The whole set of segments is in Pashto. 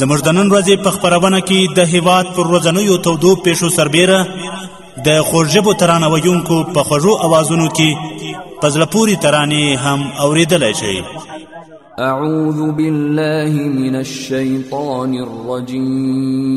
زموږ د نن ورځې په خبرونه کې د هیواد پر ورځنیو تودو پیښو سربیره د خوږژبو ترانه ویونکو په خوږو اوازونو کې په زړه پورې ترانې هم اوریدلی شئ اعوذ بالله من الشیطان الرجیم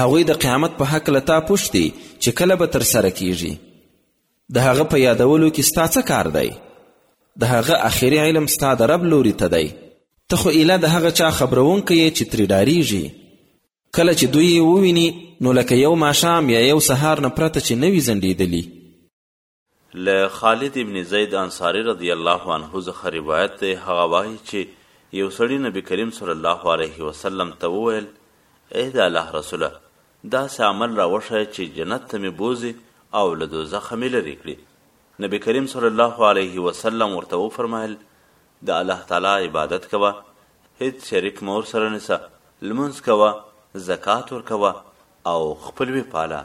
هغوی د قیامت په هکله تا پوښتي چې کله به ترسره کیږي د هغه په یادولو کې ستا څه کار دی د هغه اخري علم ستا د رب لوري ته دی ته خو ایله د هغه چا خبرونکی یې چې ترې ډاریږي کله چې دوی یې وویني نو لکه یو ماښام یا یو سهار نه پرته چې نه وي ځنډېدلي له خالد ابن زید انصاری رضی الله عنه څخه روایت دی هغه وایي چې یو سړي نبی کریم صلی الله علیه وسلم ته وویل ای د الله رسوله داسې عمل راوښیه چې جنت ته مې بوځي او له دوزخه مې لرې کړي نبی کریم صلی الله علیه وسلم ورته وفرمایل د الله تعالی عبادت کوه هیڅ شریک مور سره نسه لمونځ کوه زکات ورکوه او خپلوي پاله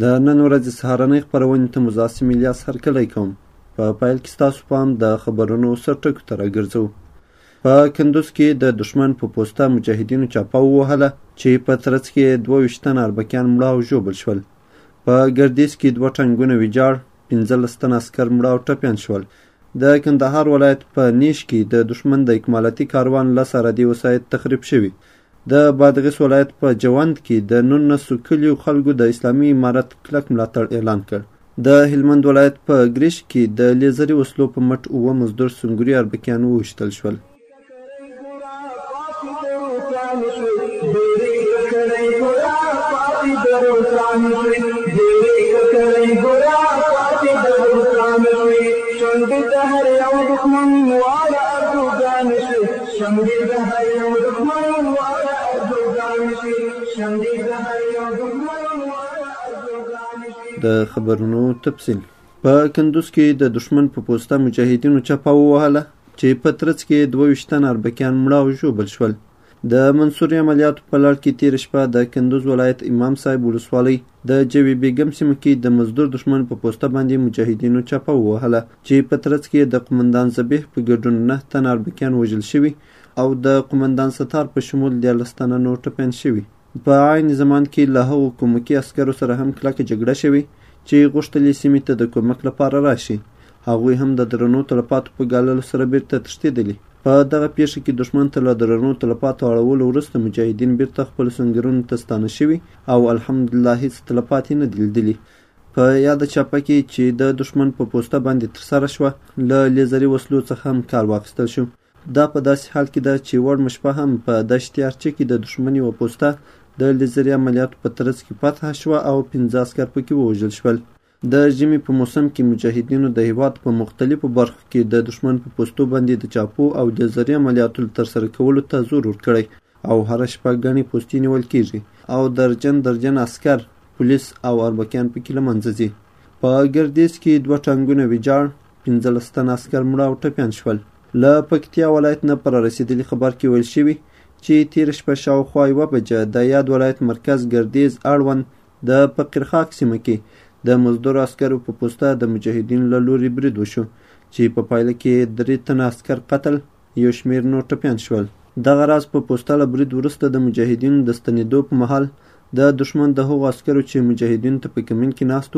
د نن ورځې سهارنۍ خپرونې ته مو زاسې ملیاس هرکلی کوم په پایل کې ستاسو پام د خبرونو سرټکو ته راګرځو په کندوز کې د دښمن په پوسته مجاهدینو چاپه ووهله چې په ترڅ کې دوه ویشت تنه اربکیان مړه او ژوبل شول په ګردیز کې دوه ټانګونه ویجاړ پنځلس تنه عسکر مړه او ټپیان شول د کندهار ولایت په نیش کې د دښمن د اکمالاتي کاروان لس عرادي وسایط تخریب شوي د بادغیس ولایت په جوند کې د نولسو کلیو خلکو د اسلامي امارت کلک ملاتړ اعلان کړ. د هلمند ولایت په ګریش کې د لیزري وسلو په مټ اووه مزدور سنګري اربکیان وویشتل شول. شمډی دهر یو دښمن واړه ارزوګان شي شمډی دهر یو دښمن واړه ارزوګان شي د خبرونو تفصیل په کندوز کې د دښمن په پوسته مجاهدینو چپه ووهله چې په ترڅ کې دوه ویشت تنه اربکیان مړه او ژوبل شول د منصوري عملیاتو په لړ کې تېره شپه د کندوز ولایت امام صاحب ولسوالۍ د جوی بیګم سیمه کې د مزدور دښمن په پوسته باندې مجاهدینو چاپه ووهله چې په ترڅ کې د قومندان زبیح په ګډون نه تنه اربکیان وژل شوي او د قومندان ستار په شمول دیارلس تنه نور ټپیان شوي. په عین زمان کې له هغو کومکي عسکرو سره هم کلکه جګړه شوې چې غوښتل یې سیمې ته د کومک لپاره راشي. هغوی هم د درنو تلفاتو په ګاللو سره بیرته تښتېدلي. په دغه پیښه کې دښمن ته له درنو تلفاتو اړولو وروسته مجاهدین بیرته خپلو سنګرونو ته ستانه شوي او الحمدالله هیڅ تلفات نه دي لیدلي. په یاده چاپه کې چې د دښمن په پوسته باندې ترسره شوه، له لیزري وسلو څخه هم کار واخیستل شو. دا په داسې حال کې ده چې وړمه شپه هم په دشت ارچه کې د دښمن یوه پوسته د لیزري عملیاتو په ترڅ کې فتح شوه او پنځه عسکر پکې ووژل شول. د ژمي په موسم کې مجاهدینو د هېواد په مختلفو برخو کې د دښمن په پوستو باندې د چاپو او د زرې عملیاتو له ترسره کولو ته زور ورکړی او هره شپه ګڼې پوستې نیول کېږي او درجن درجن عسکر، پولیس او اربکیان پکې له منځه ځي. په ګردیز کې دوه ټانګونه ویجاړ، پنځلس تنه عسکر مړه او ټپیان شول. له پکتیا ولایت نه په رارسېدلي خبر کې ویل شوي چې تېره شپه شاوخوا یوه بجه د یاد ولایت مرکز ګردیز اړوند د فقیرخاک سیمه کې د مزدور عسکرو په پوسته د مجاهدینو له لوري برید وشو چې په پایله کې درې تنه عسکر قتل یو شمیر نور ټپیان شول دغه راز په پوسته له برید وروسته د مجاهدینو د ستنېدو په مهال د دښمن د هغو عسکرو چې مجاهدینو ته په کمین کې ناست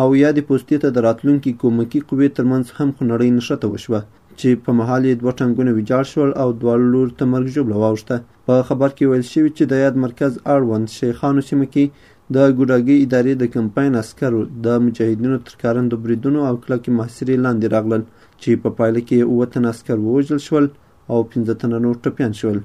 او یادې پوستې ته د راتلونکي کومکي قوې ترمنځ هم خونړۍ نښته وشوه چې په مهال یې دوه ټانګونه ویجاړ شول او دواړو لورو ته مرګ ژوبله واوښته په خبر کې ویل شوي چې د یاد مرکز اړوند شیخانو سیمه کې د ګوډاګي ادارې د کمپاین عسکرو د مجاهدینو تر کارندو بریدونو او کلکې محاصرې لاندې راغلل چې په پایله کې یې اووه تنه عسکر ووژل شول او پنځه تنه نور ټپیان شول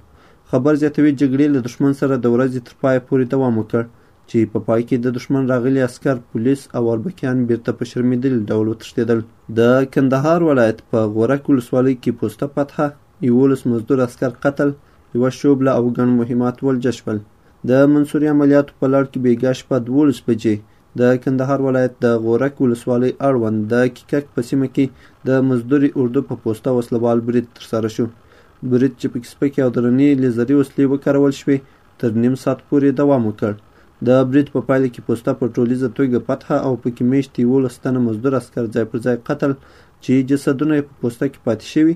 خبر زیاتوي جګړې له دښمن سره د ورځې تر پایه پورې دوام وکړ چې په پای کې د دښمن راغلي عسکر پولیس او اربکیان بیرته په شرمېدلي ډول وتښتېدل د کندهار ولایت په غورک ولسوالۍ کې پوسته فتحه یوولس مزدور عسکر قتل، یوه شوبله او ګڼ مهمات ولجه شول. د منصوري عملیاتو په لړ کې بېګا شپه دوولس بجې د کندهار ولایت د غورک ولسوالۍ اړوند د کیکک په سیمه کې د مزدوري اردو په پوسته وسلوال برید ترسره شو. برید چې پکې سپکې او درنې لیزري وسلې وکارول شوې، تر نیم ساعت پورې دوام وکړ. د برید په پایله کې پوسته په ټولیزه توګه فتحه او پکې میشت یولس تنه مزدور عسکر ځای پر ځای قتل چې جسدونه یې په پوسته کې پاتې شوي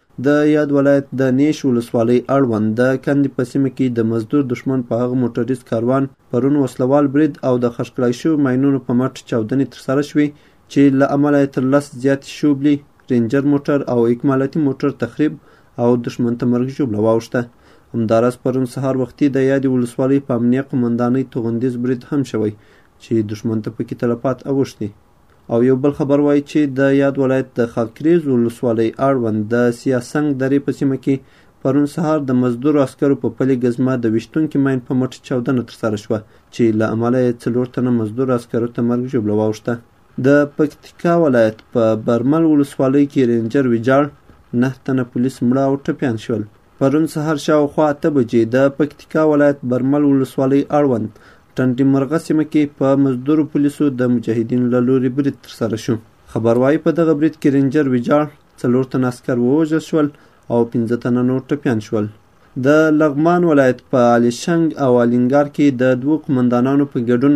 د یاد ولایت د نیش ولسوالۍ اړوند د کندې په سیمه کې د مزدور دښمن په هغه موټریز کاروان پرون وسلوال برید او د خښ کړای شوو ماینونو په مټ چاودنې ترسره شوې چې له امله یې تر لس زیاتې شوبلي رینجر موټر او اکمالاتي موټر تخریب او دښمن ته مرګ ژوبله واوښته همداراز پرون سهار وختي د یادې ولسوالۍ په امنیه قومندانۍ توغندیز برید هم شوی چې دښمن ته پکې تلفات اوښتي او یو بل خبر وایي چې د یاد ولایت د خاکریز ولسوالۍ اړوند د سیاسنګ درې په سیمه کې پرون سهار د مزدور عسکرو په پلي ګزمه د ویشتونکي ماین په مټ چاودنه ترسره شوه چې له امله یې څلور تنه مزدور عسکرو ته مرګ ژوبله واوښته د پکتیکا ولایت په برمل ولسوالۍ کې رینجر ویجاړ نه تنه پولیس مړه او ټپیان شول پرون سهار شاوخوا اته بجې د پکتیکا ولایت برمل ولسوالۍ اړوند ټنډي مرغه سیمه کې په مزدورو پولیسو د مجاهدینو له لوري برید ترسره شو. خبر وايي په دغه برید کې رینجر ویجاړ، څلور تنه عسکر ووژل شول او پنځه تنه نور ټپیان شول. د لغمان ولایت په علیشنګ او الینګار کې د دوو قومندانانو په ګډون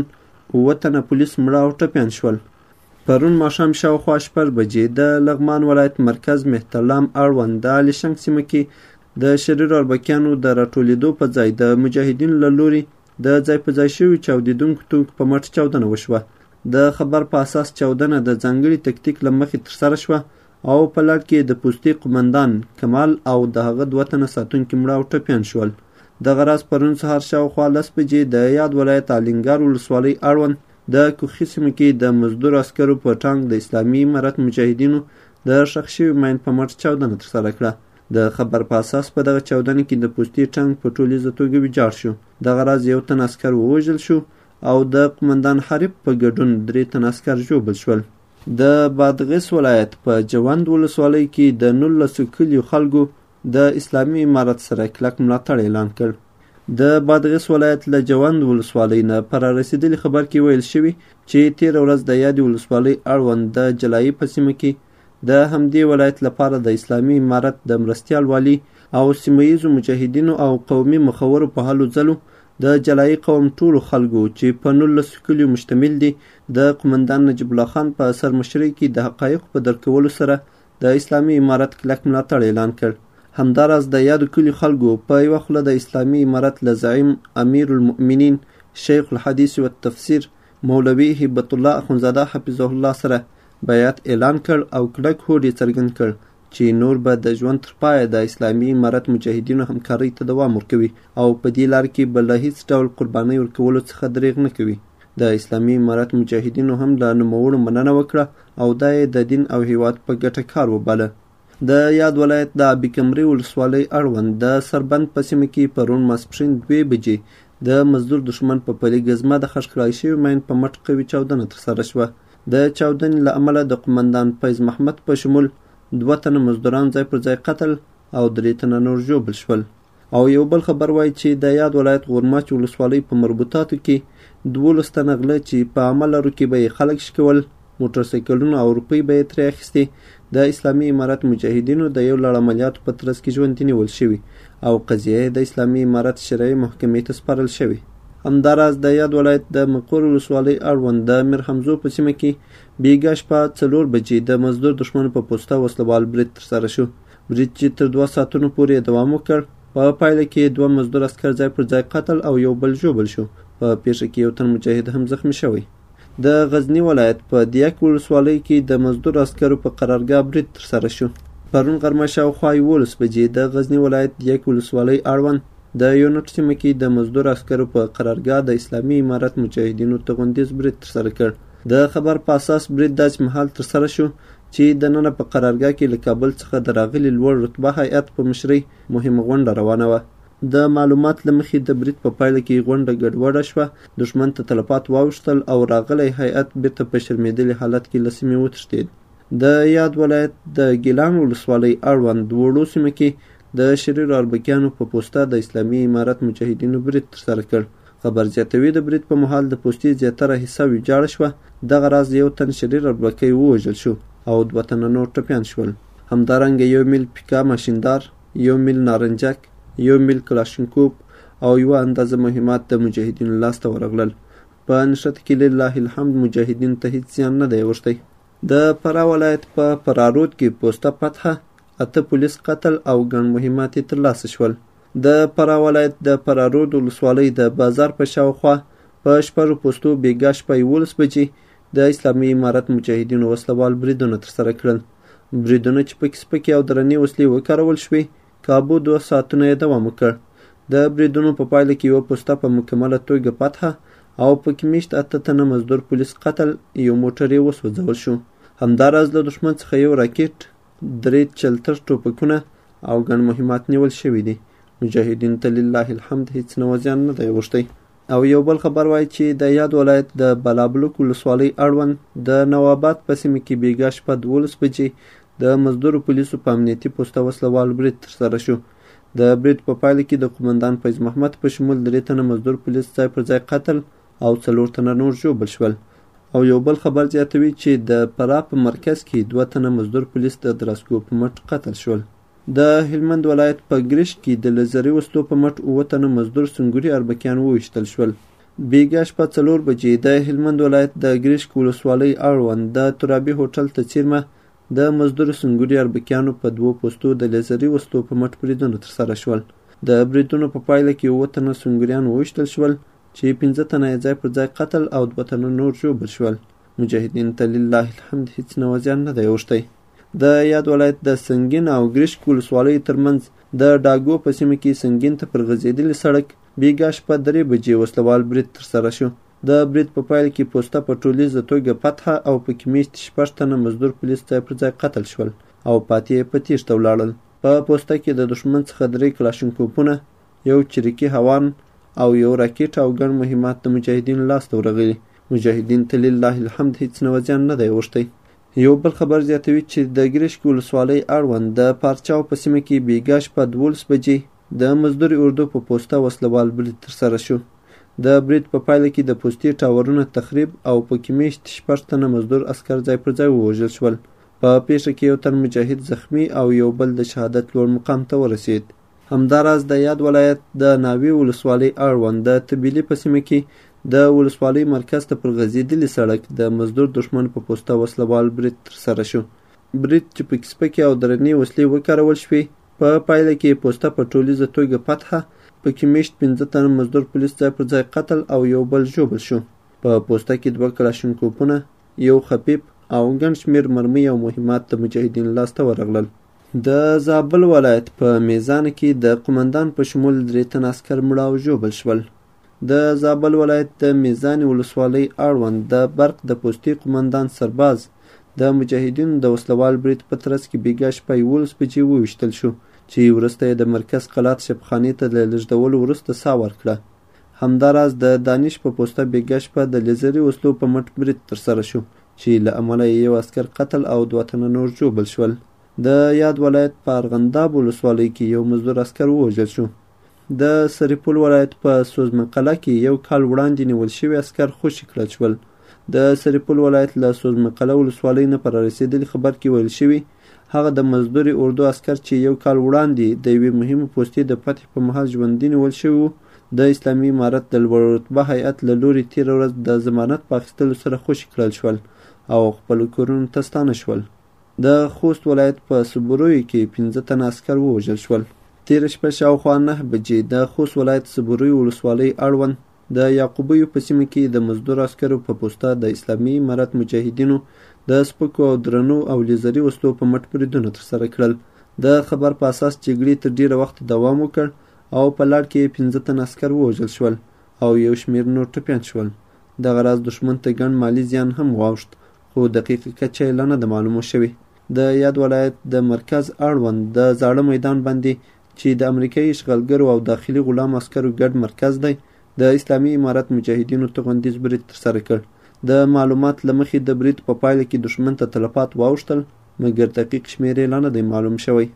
اووه تنه پولیس مړه او ټپیان شول. پرون ماښام شاوخوا شپږ بجې د لغمان ولایت مرکز مهترلام اړوند د علیشنګ سیمه کې د شریرو اربکیانو د راټولیدو په ځای د مجاهدینو له لوري د ځای په ځای شویو چاودیدونکو توکو په مټ چاودنه وشوه. د خبر په اساس چاودنه د ځانګړي تکتیک له مخې ترسره شوه او په لړ کې د پوستې قومندان کمال او د هغه دوه تنه ساتونکي مړه او ټپیان شول. دغه راز پرون سهار شاوخوا لس بجې د یاد ولایت الینګار ولسوالۍ اړوند د کوخي سیمه کې د مزدور عسکرو په ټانک د اسلامي امارت مجاهدینو د ښخ شوي ماین په مټ چاودنه ترسره کړه. د خبر په اساس په دغه چاودنه کې د پوستي ټانک په ټولیزه توګه ویجاړ شو. دغه راز یو تن عسکر ووژل شو او د قومندان حریب په ګډون درې تن عسکر ژوبل شول. د بادغیس ولایت په جوند ولسوالۍ کې د نولسو کلیو خلکو د اسلامي امارت سره کلک ملاتړ اعلان کړ. د بادغیس ولایت له جوند ولسوالۍ نه په رارسېدلي خبر کې ویل شوي چې تېره ورځ د یادې ولسوالۍ اړوند د جلایي په سیمه کې د همدې ولایت لپاره د اسلامي امارت د مرستیال والي او سیمه ییزو مجاهدینو او قومي مخورو په هلو ځلو د جلایي قوم ټولو خلکو چې په نولسو کلیو مشتمل دي د قومندان نجیب الله خان په سرمشرۍ کې د حقایقو په درک کولو سره د اسلامي امارت کلک ملاتړ اعلان کړ. همداراز د یادو کلیو خلکو په یوه خوله د اسلامي امارت له زعیم امیر المؤمنین شیخ الحدیث و تفسیر مولوي هبت الله اخندزاده حفظه الله سره بیعت اعلان کړ او کلک هوډ یې څرګند کړ چې نور به د ژوند تر پایه د اسلامي امارت مجاهدینو همکارۍ ته دوام ورکوي او په دې لار کې به له هیڅ ډول قربانۍ ورکولو څخه دریغ نه کوي. د اسلامي امارت مجاهدینو هم له نوموړو مننه وکړه او دا یې د دین او هیواد په ګټه کار وباله. د یاد ولایت د ابي کمري ولسوالۍ اړوند د سربند په سیمه کې پرون ماسپښین دوې بجې د مزدور دښمن په پلي ګزمه د خښ کړای شوي ماین په مټ قوي چاودنه ترسره شوه. د چاودنې له امله د قومندان فیض محمد په شمول دوه تنه مزدوران ځای پر ځای قتل او درې تنه نور ژوبل شول. او یو بل خبر وایي چې د یاد ولایت غورماچ ولسوالۍ په مربوطاتو کې دولس تنه غله چې په عامه لارو کې به یې خلک شکول موټرسایکلونه او روپۍ به یې ترې اخیستې د اسلامي امارت مجاهدینو د یو لړ عملیاتو په ترڅ کې ژوندي نیول شوي او قضیه یې د اسلامي امارت شرعي محکمې ته سپارل شوې همداراز د یاد ولایت د مقر ولسوالۍ اړوند د میر حمزو په سیمه کې بیګا شپه څلور بجې د مزدور دښمنو په پوسته وسلوال برید ترسره شو برید چې تر دوه ساعتونو پورې دوام وکړ په پایله کې دوه مزدور عسکر ځای پر ځای قتل او یو بل ژوبل شو په پیښه کې یو تن مجاهد هم زخمی شوی د غزنی ولایت په دیک ولسوالۍ کې د مزدور عسکرو په قرارګاه برید ترسره شو پرون غرمه شاوخوا یولس بجې د غزنی ولایت دیک ولسوالۍ اړوند د یونټ سیمه کې د مزدور عسکرو په قرارګاه د اسلامي امارت مجاهدینو توغندیز برید ترسره کړ د خبر په اساس برید داسې مهال ترسره شو چې دننه په قرارګاه کې له کابل څخه د راغلي لوړ رتبه هیئت په مشرۍ مهمه غونډه روانه وه. د معلومات له مخې د برید په پایله کې غونډه ګډوډه شوه، دښمن ته تلفات واوښتل او راغلی هیئت بېرته په شرمېدلي حالت کې له سیمې وتښتېد. د یاد ولایت د ګیلان ولسوالۍ اړوند وړو سیمه کې د شریرو اربکیانو په پوسته د اسلامي امارت مجاهدینو برید ترسره کړ. خبر زیاتوي، د برید په مهال د پوستې زیاتره حصه ویجاړه شوه، دغه راز د یو تن شریر اربکی ووژل شو او دوه تنه نور ټپیان شول. همدارنګه یو میل پیکا ماشیندار، یو میل نارنجک، یو میل کلاشینکوف او یوه اندازه مهمات د مجاهدینو لاس ته ورغلل. په نښته کې لله الحمد مجاهدینو ته هیڅ زیان نه دی اوښتی. د فراه ولایت په فراه رود کې پوسته فتحه، اته پولیس قتل او ګڼ مهمات یې ترلاسه شول. د فراه ولایت د فراه رود ولسوالۍ د بازار په شاوخوا په شپږو پوستو بېګا شپه یولس بجې د اسلامي امارت مجاهدینو وسلوال بریدونه ترسره کړل. بریدونه چې پکې سپکې او درنې وسلې وکارول شوې، کابو دوه ساعتونه یې دوام وکړ. د بریدونو په پایله کې یوه پوسته په مکمله توګه فتحه او پکې میشت اته تنه مزدور پولیس قتل یو موټر یې وسوځول شو همداراز له دښمن څخه یو راکټ درې چلتر ټوپکونه او ګڼ مهمات نیول شوي دي مجاهدین ته لله الحمد هیڅ نه وزیان نه دی اوښتی او یو بل خبر وایي چې د یاد ولایت د بلابلوک ولسوالۍ اړوند د نواباد په سیمه کې بیګا شپه دولس بجې د مزدورو پولیسو په امنیتي پوسته وسله وال برید ترسره شو د برید په پایله کې د قومندان فیض محمد په شمول درې تنه مزدور پولیس ځای پر ځای قتل او څلور تنه نور ژوبل شول او یو بل خبر زیاتوي چې د فراه په مرکز کې دوه تنه مزدور پولیس د دراسکو په مټ قتل شول د هلمند ولایت په ګریش کې د لزري وسلو په مټ اووه تنه مزدور سنګوري اربکیان وویشتل شول بیګا شپه څلور بجې د هلمند ولایت د ګریشک ولسوالۍ اړوند د ترابي هوټل ته څیرمه د مزدور سنګوري اربکیانو په دوو پوستو د لیزري وسلو په مټ بریدونه ترسره شول د بریدونو په پایله کې اووه تنه سنګوریان وویشتل شول چي پنځه تنه يې ځای پر ځای قتل او دوه تنه نور ژوبل شول. مجاهدين ته لله الحمد هيڅ نوع زيان نه دی اوښتی. د یاد ولایت د سنګین او ګریشک ولسوالیو ترمنځ د ډاګو په سیمه کې سنګین ته پر غځېدلي سړک بیګا شپه درې بجې وسلوال برید ترسره شو. د برید په پایل کې پوسته په ټولیزه توګه فتحه او پکې میشت شپږ تنه مزدور پولیس ځای پر ځای قتل شول او پاتې یې په تیښته ولاړل په پوسته کې د دښمن څخه درې کلاشینکوپونه یو چریکي هوان او یو راکټ او ګڼ مهمات د مجاهدینو لاس ته ورغلي مجاهدین ته لله الحمد هیڅ نوه زیان نه دی اوښتی یو بل خبر زیاتوي چې د ګریشک ولسوالۍ اړوند د پارچاو په سیمه کې بیګا شپه دولس بجې د مزدوري اردو په پوسته وسلوال برید ترسره شو د برید په پایله کې د پوستې ټاورونه تخریب او پکې میشت شپږ تنه مزدور عسکر ځای پر ځای ووژل شول په پیښه کې یو تن مجاهد زخمی او یو بل د شهادت لوړ مقام ته ورسید همداراز د یاد ولایت د ناوې ولسوالۍ اړوند د تبیلي په سیمه کې د ولسوالۍ مرکز ته پر غځېدلي سړک د مزدور دښمن په پوسته وسله وال برید ترسره شو. برید چې پکې سپکې او درنې وسلې وکارول شوې، په پایله کې یې پوسته په ټولیزه توګه فتحه، پکې میشت پنځه تنه مزدور پولیس ځای پر ځای قتل او یو بل ژوبل شو. په پوسته کې دوه کلاشینکوپونه، یو خپیپ او ګڼ شمېر مرمۍ او مهمات د مجاهدینو لاسته ورغلل. د زابل ولایت په میزان کې د قومندان په شمول درې تن عسکر مړه او ژوبل شول د زابل ولایت د میزانې ولسوالۍ اړوند د برق د پوستې قومندان سرباز د مجاهدینو د وسلوال برید په ترڅ کې بیګا شپه یولس بجې وویشتل شو چې وروسته یې د مرکز قلات شپخانې ته له لېږدولو وروسته سا ورکړه همداراز د دانش په پوسته بیګا شپه د لیزري وسلو په مټ برید ترسره شو چې له امله یې یو عسکر قتل او دوه تنه نور ژوبل شول. د یاد ولایت په ارغنداب ولسوالۍ کې یو مزدور عسکر ووژل شو. د سرپل ولایت په سوزمن قلعه کې یو کال وړاندې نیول شوي عسکر خوشي کړل شول د سرپل ولایت له سوزمن قلعه ولسوالۍ نه په رارسېدلي خبر کې ویل شوي هغه د مزدوري اردو عسکر چې یو کال وړاندې د یوې مهمې پوستې د فتح په مهال ژوندي نیول شوي وو د اسلامي امارت د لوړ رتبه هیئت له لوري تېره ورځ د ضمانت په اخیستلو سره خوشې کړل شول او خپلو کورونو ته ستانه شول. د خوست ولایت په صبورویو کې پنځه تنه عسکر ووژل شول. تېره شپه شاوخوا نهه بجې د خوست ولایت صبورویو ولسوالۍ اړوند د یعقوبیو په سیمه کې د مزدور عسکرو په پوسته د اسلامي امارت مجاهدینو د سپکو او درنو او لیزري وسلو په مټ بریدونه ترسره کړل. د خبر په اساس جګړې تر ډېره وخته دوام وکړ او په لړ کې یې پنځه تن عسکر ووژل شول او یو شمېر نور ټپیان شول دغه راز دښمن ته ګڼ مالي زیان هم واوښت خو دقیقه کچه یې لا نه ده معلومه شوې د یاد ولایت د مرکز اړوند د زاړه میدان باندې چې د امریکایي اشغالګرو او داخلي غلام عسکرو ګډ مرکز دی د اسلامي امارت مجاهدینو توغندیز برید ترسره کړ د معلومات له مخې د برید په پایله کې دښمن ته تلفات واوښتل مګر دقیق شمېر یې لا نه دی معلوم شوی.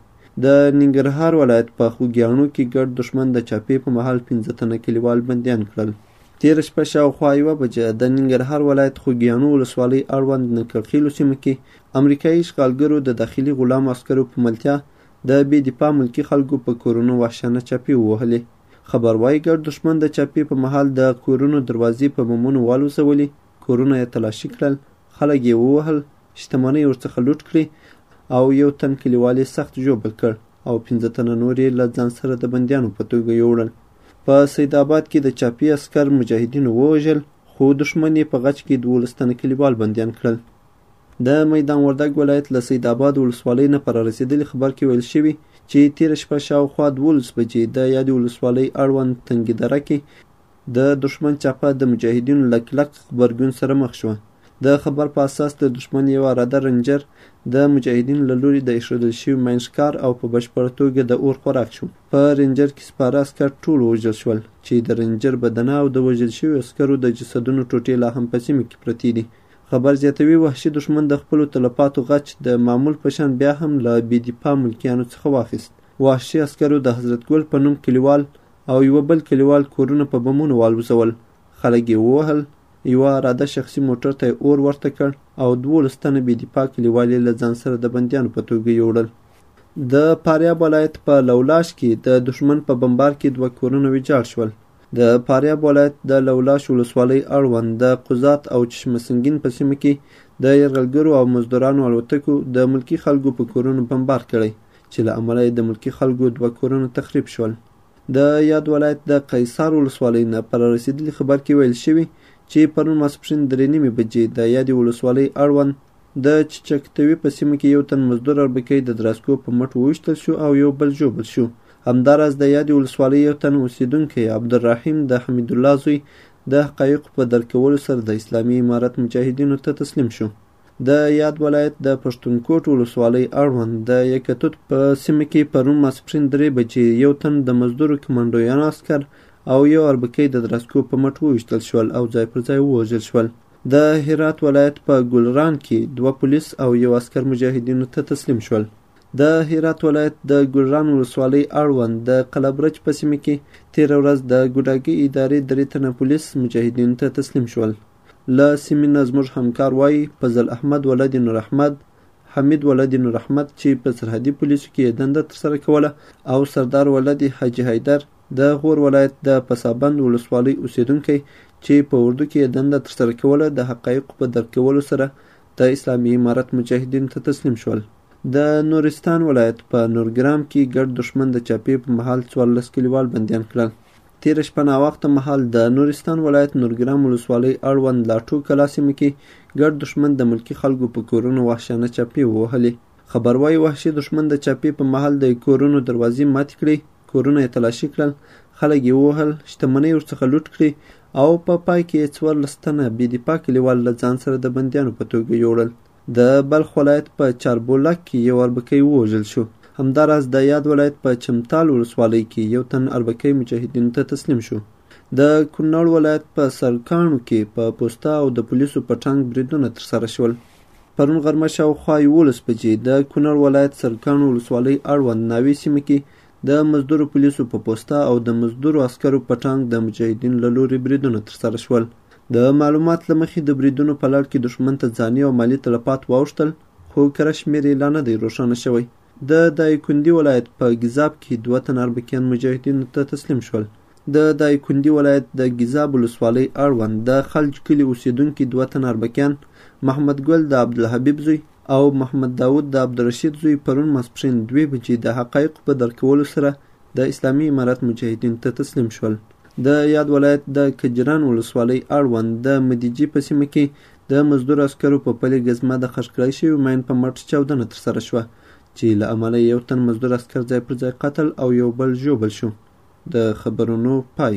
د ننګرهار ولایت په خوږیاڼو کې ګډ دښمن د چاپې په مهال پنځه تنه کلیوال بندیان کړل. تېره شپه شاوخوا یوه بجه د ننګرهار ولایت خوږیاڼو ولسوالۍ اړوند نکلخیلو سیمه کې امریکایي اشغالګرو د داخلي غلام عسکرو په ملتیا د بې دفاع ملکي خلکو په کورونو وحشانه چاپې ووهلې. خبر وايي ګډ دښمن د چاپې په مهال د کورونو دروازې په بمونو والوزولې کورونه یې تلاشي کړل، خلک یې ووهل، شتمنۍ ورڅخه لوټ کړې او یو تن کلیوال یې سخت ژوبل کړ او پنځه تنه نور یې له ځان سره د بندیانو په توګه یوړل. په سید آباد کې د چاپي عسکر مجاهدینو ووژل خو دښمن یې په غچ کې دولس تنه کلیوال بندیان کړل. د میدان وردګ ولایت له سید آباد ولسوالۍ نه په رارسېدلي خبر کې ویل شوي چې تېره شپه شاوخوا دولس بجې د یادې ولسوالۍ اړوند تنګي دره کې د دښمن چپه د مجاهدینو له کلک غبرګون سره مخ شوه. د خبر په اساس د دښمن یو عراده رنجر د مجاهدینو له لوري د ایښودل شوي ماین ښکار او په بشپړه توګه د اور خوراک شو. په رنجر کې سپاره عسکر ټول ووژل شول چې د رنجر بدنه او د وژل شویو عسکرو د جسدونو ټوټې لا هم په سیمه کې پرتې دي. خبر زیاتوي، وحشي دښمن د خپلو تلفاتو غچ د معمول په شان بیا هم له بې دفاع ملکیانو څخه واخیست. وحشي عسکرو د حضرت ګل په نوم کلیوال او یوه بل کلیوال کورونه په بمونو والوزول، خلک یې ووهل، یوه اراده شخصي موټر ته یې اور ورته کړ او دوولس تنه بې دفاع کلیوال یې له ځان سره د بندیانو په توګه یوړل. د فاریاب ولایت په لولاش کې د دښمن په بمبار کې دوه کورونه ویجاړ شول. د فاریاب ولایت د لولاش ولسوالۍ اړوند د قضات او چشمه سنګین په سیمه کې د یرغلګرو او مزدورانو الوتکو د ملکي خلکو په کورونو بمبار کړی چې له امله یې د ملکي خلکو دوه کورونه تخریب شول. د یاد ولایت د قیصار ولسوالۍ نه په رارسېدلي خبر کې ویل شوي چې پرون ماسپښین درې نیمې بجې د یادې ولسوالۍ اړوند د چچکتوي په سیمه کې یو تن مزدور اربکی د دراسکو په مټ وویشتل شو او یو بل ژوبل شو. همداراز د یادې ولسوالۍ یو تن اوسېدونکی عبدالرحیم د حمیدالله زوی د حقایقو په درک کولو سره د اسلامي امارت مجاهدینو ته تسلیم شو. د یاد ولایت د پښتونکوټ ولسوالۍ اړوند د یکتوت په سیمه کې پرون ماسپښین درې بجې یو تن د مزدورو کمانډویانو عسکر او یو اربکی د درسکو په مټ وویشتل شول او ځای پر ځای ووژل شول د هرات ولایت په ګلران کې دوه پولیس او یو عسکر مجاهدینو ته تسلیم شول د هرات ولایت د ګلران ولسوالۍ اړوند د قلبرج په سیمه کې تیره ورځ د ګوډاګي ادارې درې تنه پولیس مجاهدینو ته تسلیم شول له سیمې نه زموږ همکار وایي، فضل احمد ولد نوراحمد، حمید ولد نوراحمد چې په سرحدي پولیسو کې یې دنده ترسره کوله او سردار ولد حاجي حیدر د غور ولایت د پسابند ولسوالۍ اوسېدونکی چې په اردو کې یې دنده ترسره کوله د حقایقو په درک کولو سره د اسلامي امارت مجاهدینو ته تسلیم شول. د نورستان ولایت په نورګرام کې ګډ دښمن د چاپې په مهال څوارلس کلیوال بندیان کړل. تېره شپه ناوخته مهال د نورستان ولایت نورګرام ولسوالۍ اړوند لاټو کلا سیمه کې ګډ دښمن د ملکي خلکو په کورونو وحشانه چاپې ووهلې. خبر وايي وحشي دښمن د چاپې په مهال د کورونو دروازې ماتې کړې، کورونه یې تلاشي کړل، خلک یې ووهل، شتمنۍ ورڅخه لوټ کړې او په پای کې یې څوارلس تنه بې دفاع کلیوال له ځان سره د بندیانو په توګه یوړل. د بلخ ولایت په چاربولک کې یو اربکی ووژل شو. همداراز د یاد ولایت په چمتال ولسوالۍ کې یو تن اربکی مجاهدینو ته تسلیم شو. د کونړ ولایت په سرکاڼو کې په پوسته او د پولیسو په ټانک بریدونه ترسره شول. پرون غرمه شاوخوا یولس بجې د کونړ ولایت سرکاڼو ولسوالۍ اړوند ناوې سیمه کې د مزدورو پولیسو په پوسته او د مزدورو عسکرو په ټانک د مجاهدینو له لوري بریدونه ترسره شول. د معلومات له مخې د بریدونو په لړ کې دښمن ته ځاني او مالي تلفات واوښتل خو کره شمېر یې لا نه دی روښانه شوی. د دایکندي ولایت په ګیزاب کې دوه تن اربکیان مجاهدینو ته تسلیم شول. د دایکندي ولایت د ګیزاب ولسوالۍ اړوند د خلج کلي اوسېدونکي دوه تن اربکیان محمد ګل د عبدالحبیب زوی او محمد داود د عبدالرشید زوی پرون ماسپښین دوې بجې د حقایقو په درک کولو سره د اسلامي امارت مجاهدین ته تسلیم شول. د یاد ولایت د کجران ولسوالۍ اړوند د مدیجي په سیمه کې د مزدور عسکرو په پلې ګزمه د خښ کړای شوي ماین په مټ چاودنه ترسره شوه چې له امله یو تن مزدور عسکر ځای پر ځای قتل او یو بل ژوبل شو. د خبرونو پای.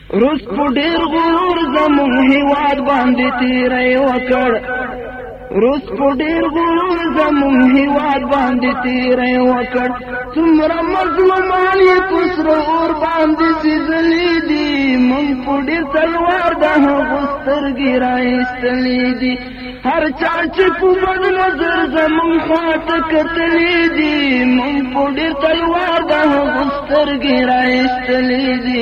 روس په ډیر غرور زموږ هیواد باندې تیرې وکړ روس په ډیر غرور زموږ هیواد باندې تیرې وکړ څومره مظلومان یې په سره اور باندې سیزلې دي موږ په ډیر تلوار د هغو سترګې راایستلې دي هر چا چې په بد نظر زموږ خواته کتلې دي موږ په ډیر تلوار د هغو سترګې راایستلې دي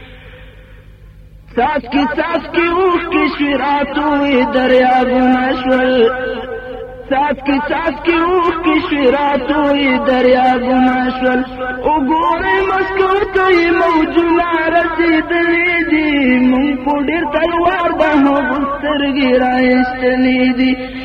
سات کی سات کی اوخ کی شراتوی دریابونه شول سات کی سات کی اوخ کی شراتوی دریابونه شول وګوره مسکو ته موجونه رسیدلې دي مونږ په ډېر تلوار به هغه سترګې راایستلې دي